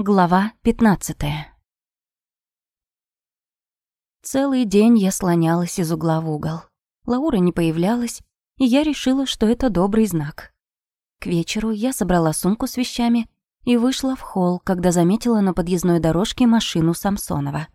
Глава 15 Целый день я слонялась из угла в угол. Лаура не появлялась, и я решила, что это добрый знак. К вечеру я собрала сумку с вещами и вышла в холл, когда заметила на подъездной дорожке машину Самсонова.